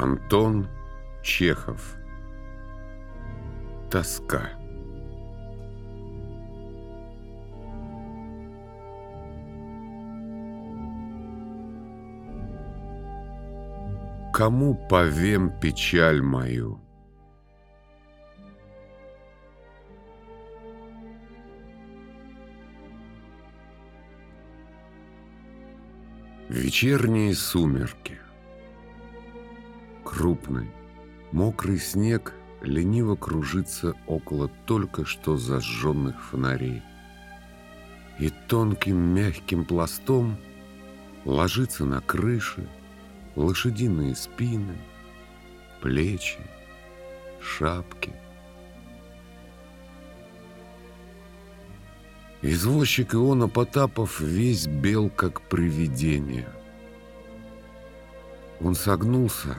Антон Чехов. Тоска. Кому повем печаль мою? Вечерние сумерки Крупный, мокрый снег лениво кружится около только что зажженных фонарей. И тонким мягким пластом ложится на крыши, лошадиные спины, плечи, шапки. Извозчик Иона Потапов весь бел, как привидение. Он согнулся,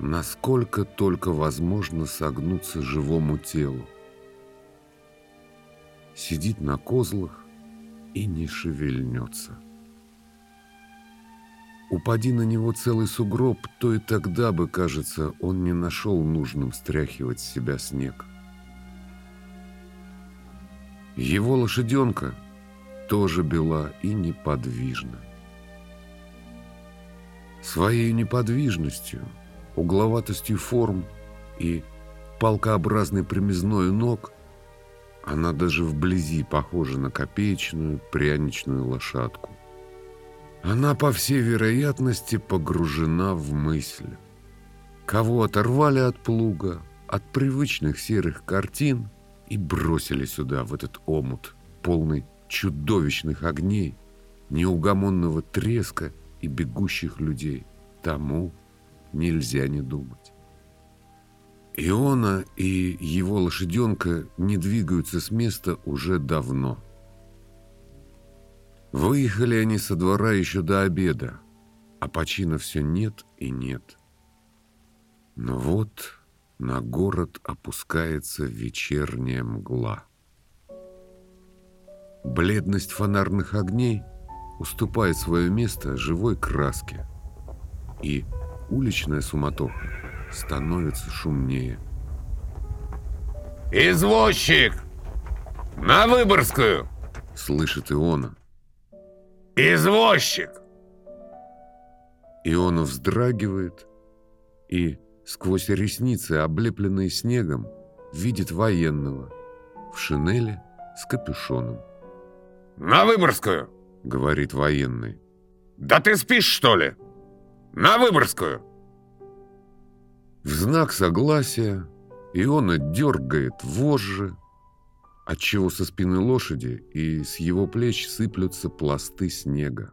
насколько только возможно согнуться живому телу. Сидит на козлах и не шевельнется. Упади на него целый сугроб, то и тогда бы, кажется, он не нашел нужным стряхивать с себя снег. Его лошаденка тоже бела и неподвижна. Своей неподвижностью, угловатостью форм и палкообразной примизной ног она даже вблизи похожа на копеечную пряничную лошадку. Она, по всей вероятности, погружена в мысль. Кого оторвали от плуга, от привычных серых картин и бросили сюда, в этот омут, полный чудовищных огней, неугомонного треска и бегущих людей. Тому нельзя не думать. Иона и его лошаденка не двигаются с места уже давно – Выехали они со двора еще до обеда, а почина все нет и нет. Но вот на город опускается вечерняя мгла. Бледность фонарных огней уступает свое место живой краске, и уличная суматоха становится шумнее. «Извозчик! На Выборгскую!» — слышит Иона. «Извозчик!» И он вздрагивает и сквозь ресницы, облепленные снегом, видит военного в шинели с капюшоном. «На Выборгскую!» — говорит военный. «Да ты спишь, что ли? На Выборгскую!» В знак согласия Иона дергает вожжи, отчего со спины лошади и с его плеч сыплются пласты снега.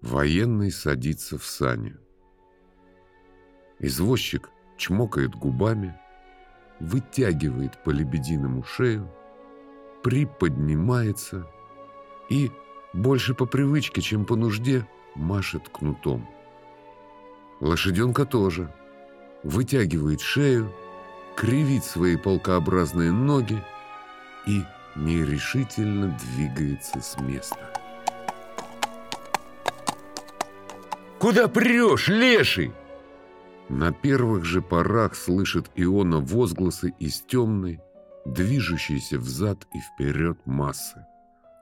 Военный садится в сани. Извозчик чмокает губами, вытягивает по лебединому шею, приподнимается и, больше по привычке, чем по нужде, машет кнутом. Лошаденка тоже вытягивает шею, кривит свои полкообразные ноги и нерешительно двигается с места. «Куда прешь, леший?» На первых же порах слышит Иона возгласы из темной, движущейся взад и вперед массы.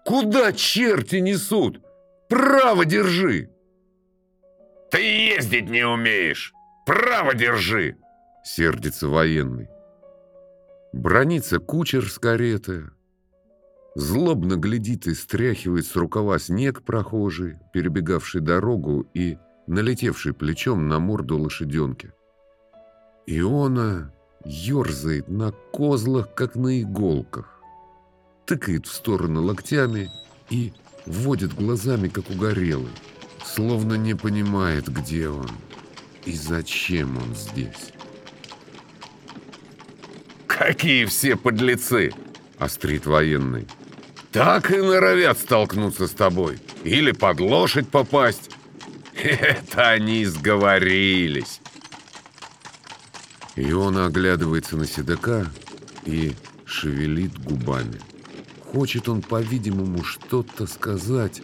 «Куда черти несут? Право держи!» «Ты ездить не умеешь! Право держи!» Сердится военный. Бронится кучер с кареты. Злобно глядит и стряхивает с рукава снег прохожий, перебегавший дорогу и налетевший плечом на морду лошаденки. Иона ерзает на козлах, как на иголках, тыкает в сторону локтями и водит глазами, как угорелый, словно не понимает, где он и зачем он здесь. «Какие все подлецы!» — острит военный. «Так и норовят столкнуться с тобой. Или под лошадь попасть. Это они сговорились!» И он оглядывается на седока и шевелит губами. Хочет он, по-видимому, что-то сказать,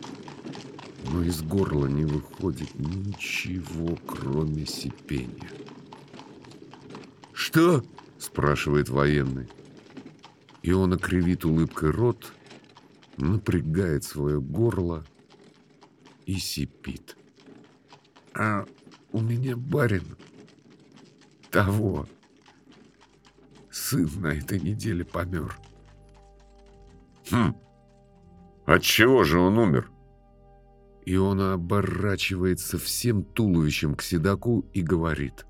но из горла не выходит ничего, кроме сипения. «Что?» – спрашивает военный. И он окривит улыбкой рот, напрягает свое горло и сипит. «А у меня барин того. Сын на этой неделе помер». «Хм, от чего же он умер?» И он оборачивается всем туловищем к седаку и говорит.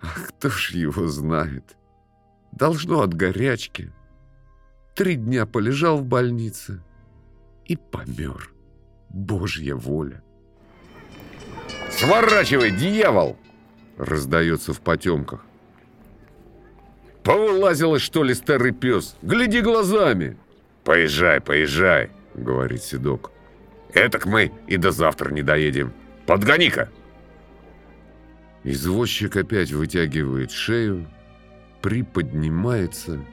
«А кто ж его знает? Должно от горячки. Три дня полежал в больнице и помер. Божья воля!» «Сворачивай, дьявол!» Раздается в потемках. «Повылазила, что ли, старый пес? Гляди глазами!» «Поезжай, поезжай!» — говорит Седок. Этак мы и до завтра не доедем. Подгони-ка!» Извозчик опять вытягивает шею, приподнимается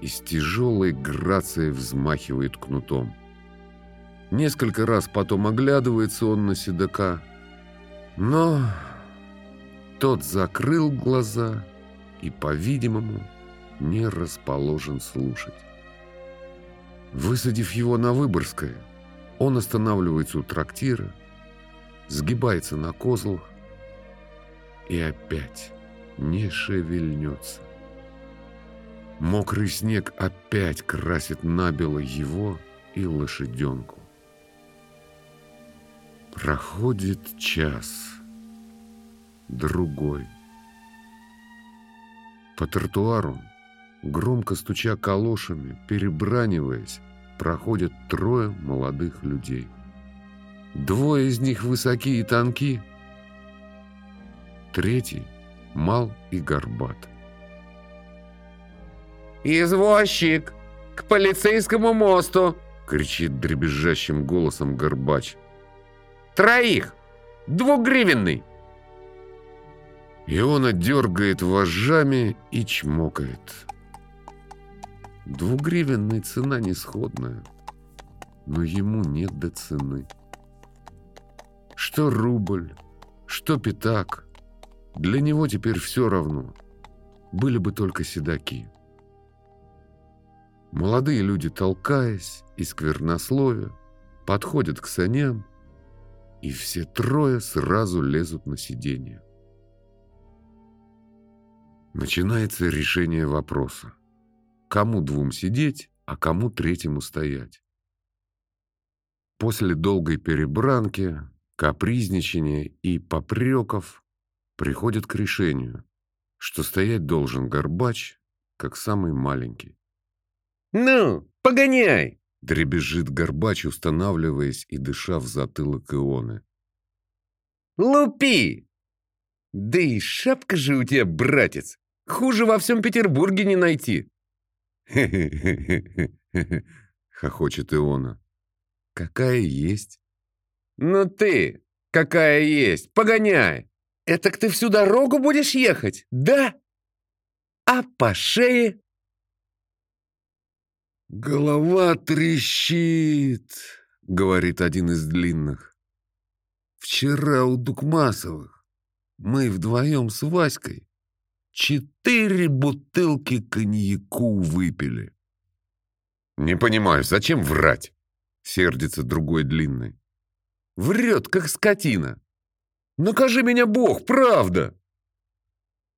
и с тяжелой грацией взмахивает кнутом. Несколько раз потом оглядывается он на седока, но тот закрыл глаза и, по-видимому, не расположен слушать. Высадив его на Выборгское, он останавливается у трактира, сгибается на козлах и опять не шевельнется. Мокрый снег опять красит набело его и лошаденку. Проходит час, другой. По тротуару, громко стуча калошами, перебраниваясь, проходят трое молодых людей. Двое из них высоки и тонки, третий мал и горбат. «Извозчик! К полицейскому мосту!» — кричит дребезжащим голосом горбач. «Троих! Двугривенный!» И он отдергает вожжами и чмокает. Двугривенная цена не сходная, но ему нет до цены. Что рубль, что пятак, для него теперь все равно. Были бы только седаки. Молодые люди, толкаясь и сквернословия, подходят к саням, и все трое сразу лезут на сиденье. Начинается решение вопроса кому двум сидеть, а кому третьему стоять. После долгой перебранки, капризничания и попреков приходят к решению, что стоять должен горбач, как самый маленький. «Ну, погоняй!» — дребезжит горбач, устанавливаясь и дыша в затылок Ионы. «Лупи! Да и шапка же у тебя, братец! Хуже во всем Петербурге не найти!» «Хе-хе-хе-хе-хе!» — хохочет Иона. «Какая есть?» «Ну ты, какая есть, погоняй! Этак ты всю дорогу будешь ехать, да? А по шее?» «Голова трещит!» — говорит один из длинных. «Вчера у Дукмасовых мы вдвоем с Васькой Четыре бутылки коньяку выпили. Не понимаю, зачем врать? Сердится другой длинный. Врет, как скотина. Накажи меня Бог, правда.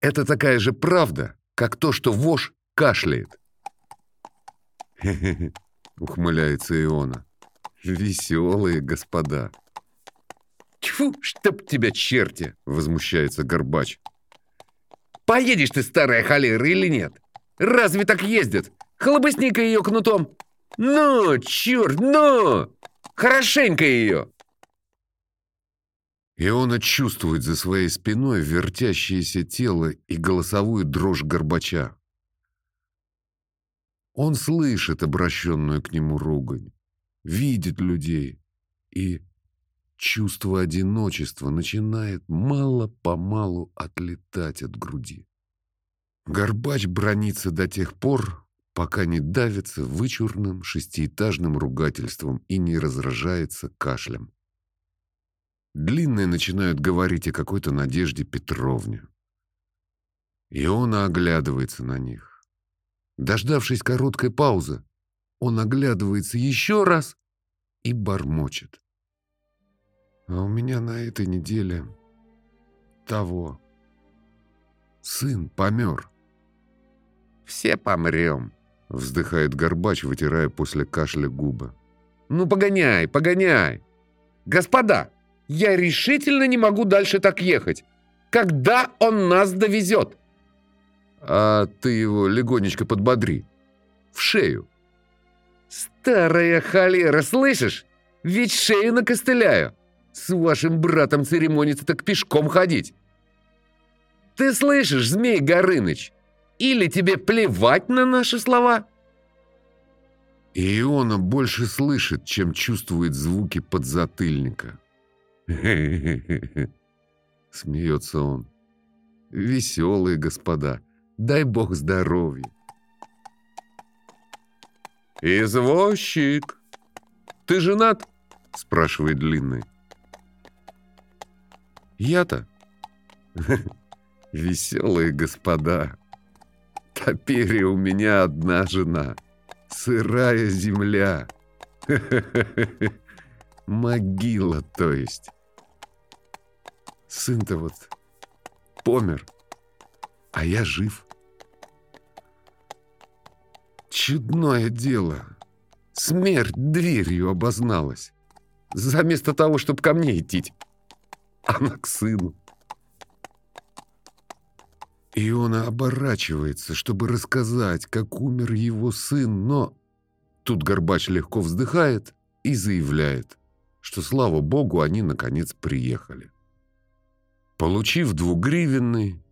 Это такая же правда, как то, что вож кашляет. Хе-хе-хе, ухмыляется Иона. Веселые господа. Тьфу, чтоб тебя черти, возмущается Горбач. Поедешь ты, старая холера, или нет? Разве так ездят? Хлобысни-ка ее кнутом. Ну, черт, ну! Хорошенько ее!» И он чувствует за своей спиной вертящееся тело и голосовую дрожь горбача. Он слышит обращенную к нему ругань, видит людей, и чувство одиночества начинает мало-помалу отлетать от груди. Горбач бронится до тех пор, пока не давится вычурным шестиэтажным ругательством и не разражается кашлем. Длинные начинают говорить о какой-то Надежде Петровне. Иона оглядывается на них. Дождавшись короткой паузы, он оглядывается еще раз и бормочет. А у меня на этой неделе того. Сын помер. Все помрем. Вздыхает Горбач, вытирая после кашля губы. Ну, погоняй, погоняй. Господа, я решительно не могу дальше так ехать. Когда он нас довезет? А ты его легонечко подбодри. В шею. Старая холера, слышишь? Ведь шею накостыляю. С вашим братом церемониться так пешком ходить. Ты слышишь, Змей Горыныч? Или тебе плевать на наши слова? Иона больше слышит, чем чувствует звуки подзатыльника. Смеется он. Веселые господа, дай бог здоровья. «Извозчик, ты женат?» спрашивает Длинный. Я-то? Веселые господа. Теперь у меня одна жена. Сырая земля. Могила, то есть. Сын-то вот помер, а я жив. Чудное дело. Смерть дверью обозналась. Заместо того, чтобы ко мне идти. Она к сыну. И он оборачивается, чтобы рассказать, как умер его сын, но... Тут Горбач легко вздыхает и заявляет, что, слава богу, они, наконец, приехали. Получив двугривенный,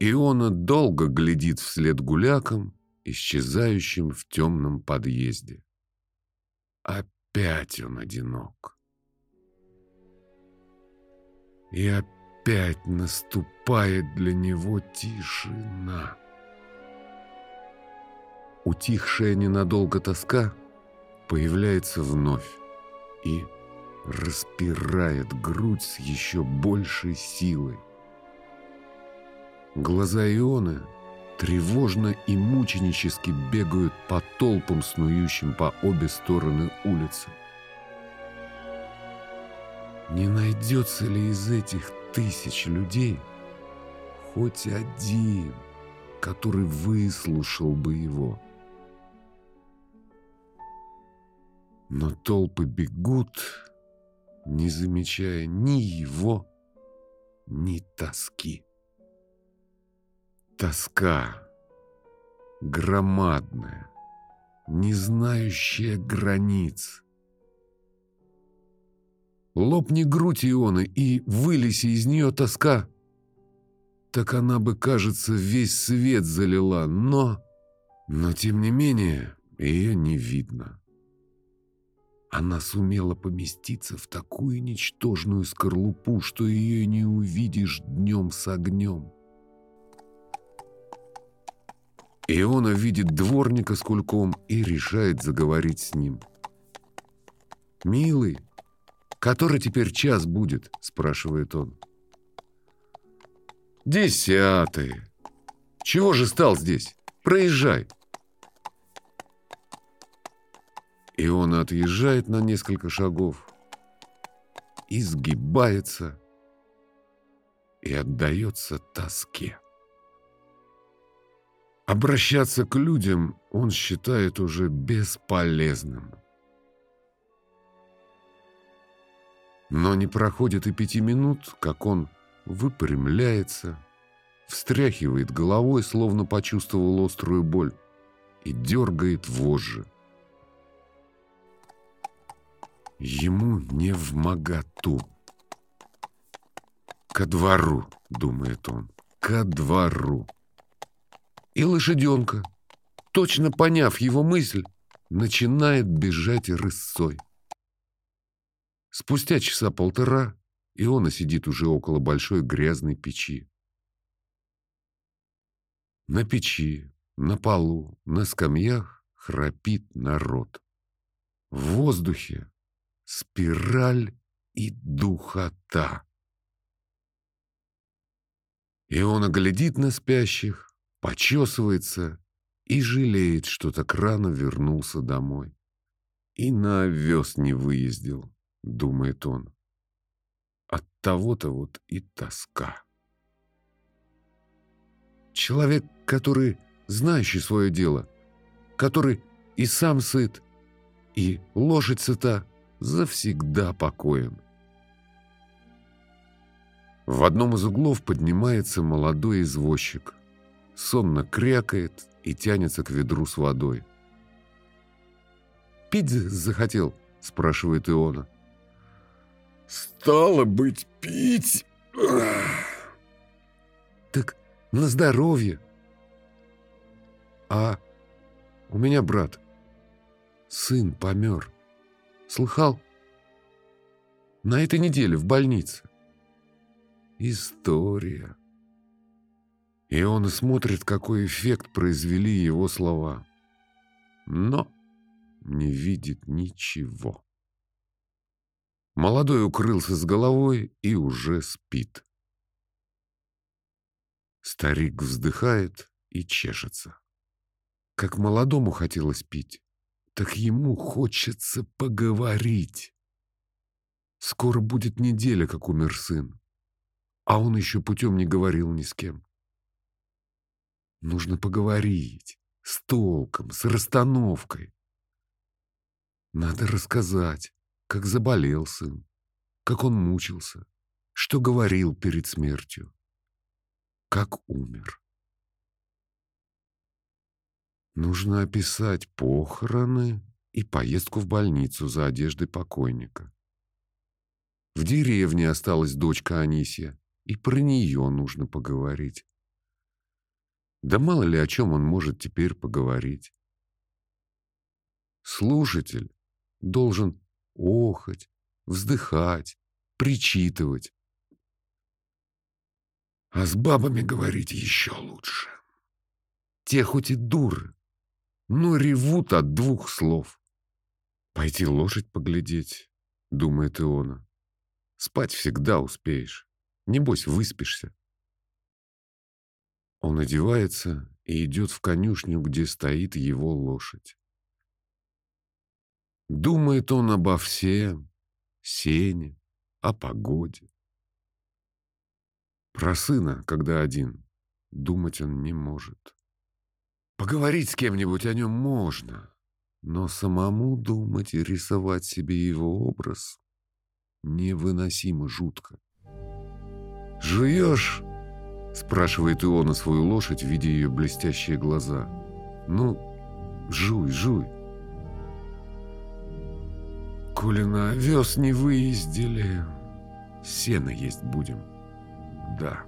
Иона долго глядит вслед гулякам, исчезающим в темном подъезде. Опять он одинок. И опять наступает для него тишина. Утихшая ненадолго тоска появляется вновь и распирает грудь с еще большей силой. Глаза Ионы тревожно и мученически бегают по толпам, снующим по обе стороны улицы. Не найдется ли из этих тысяч людей хоть один, который выслушал бы его? Но толпы бегут, не замечая ни его, ни тоски. Тоска громадная, не знающая границ. Лопни грудь Ионы и вылези из нее тоска. Так она бы, кажется, весь свет залила, но... Но, тем не менее, ее не видно. Она сумела поместиться в такую ничтожную скорлупу, что ее не увидишь днем с огнем. Иона видит дворника с кульком и решает заговорить с ним. «Милый, который теперь час будет?» – спрашивает он. «Десятый. Чего же стал здесь? Проезжай». И он отъезжает на несколько шагов, изгибается и отдается тоске. Обращаться к людям он считает уже бесполезным. Но не проходит и пяти минут, как он выпрямляется, встряхивает головой, словно почувствовал острую боль, и дергает вожжи. Ему не в моготу. «Ко двору», — думает он, — «ко двору». И лошаденка, точно поняв его мысль, начинает бежать рысцой. Спустя часа полтора Иона сидит уже около большой грязной печи. На печи, на полу, на скамьях храпит народ. В воздухе спираль и духота. Иона глядит на спящих, почесывается и жалеет, что так рано вернулся домой. И на овес не выездил, думает он. От того-то вот и тоска. Человек, который знающий свое дело, который и сам сыт, и лошадь сыта, завсегда покоен. В одном из углов поднимается молодой извозчик. Сонно крякает и тянется к ведру с водой. «Пить захотел?» – спрашивает Иона. «Стало быть, пить!» «Так на здоровье!» «А у меня брат, сын помер. Слыхал? На этой неделе в больнице. История. И он смотрит, какой эффект произвели его слова. Но не видит ничего. Молодой укрылся с головой и уже спит. Старик вздыхает и чешется. Как молодому хотелось пить, так ему хочется поговорить. Скоро будет неделя, как умер сын а он еще путем не говорил ни с кем. Нужно поговорить, с толком, с расстановкой. Надо рассказать, как заболел сын, как он мучился, что говорил перед смертью, как умер. Нужно описать похороны и поездку в больницу за одеждой покойника. В деревне осталась дочка Анисия. И про нее нужно поговорить. Да мало ли о чем он может теперь поговорить. Слушатель должен охать, вздыхать, причитывать. А с бабами говорить еще лучше. Те хоть и дуры, но ревут от двух слов. Пойти лошадь поглядеть, думает Иона. Спать всегда успеешь. Небось, выспишься. Он одевается и идет в конюшню, где стоит его лошадь. Думает он обо всем, сене, о погоде. Про сына, когда один, думать он не может. Поговорить с кем-нибудь о нем можно, но самому думать и рисовать себе его образ невыносимо жутко. «Жуешь?» — спрашивает Иона свою лошадь, видя ее блестящие глаза. «Ну, жуй, жуй». «Коли на овес не выездили, сено есть будем». «Да».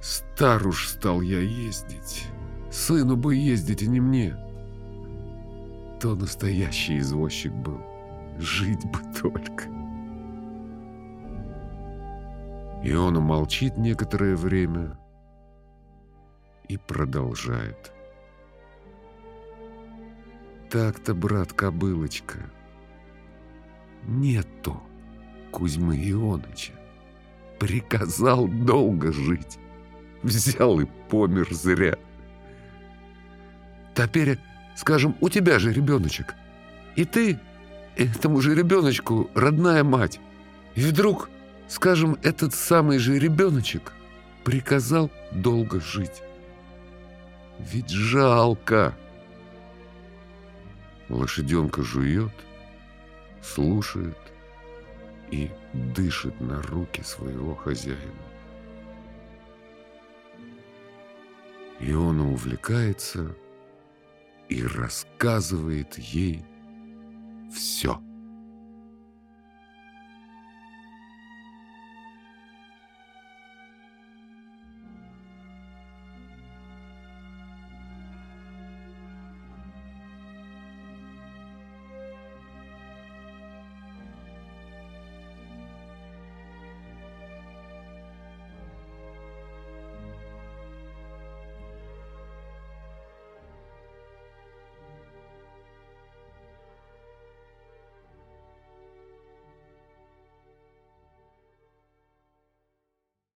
Стар уж стал я ездить. Сыну бы ездить, а не мне. То настоящий извозчик был. Жить бы только. И он молчит некоторое время и продолжает. Так-то, брат Кобылочка, нету Кузьмы Ионыча. Приказал долго жить. Взял и помер зря. Теперь, скажем, у тебя же ребеночек. И ты этому же ребеночку родная мать. И вдруг Скажем, этот самый же ребеночек приказал долго жить. Ведь жалко. Лошаденка жует, слушает и дышит на руки своего хозяина. И он увлекается и рассказывает ей все.